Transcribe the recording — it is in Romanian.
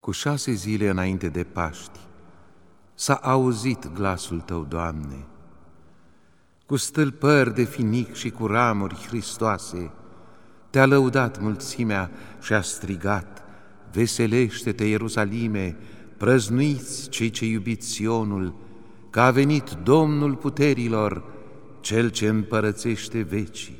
Cu șase zile înainte de Paști, s-a auzit glasul Tău, Doamne, cu stâlpări de finic și cu ramuri hristoase, Te-a lăudat mulțimea și a strigat, Veselește-te, Ierusalime, prăznuiți cei ce iubiți Sionul, că a venit Domnul puterilor, Cel ce împărățește vecii.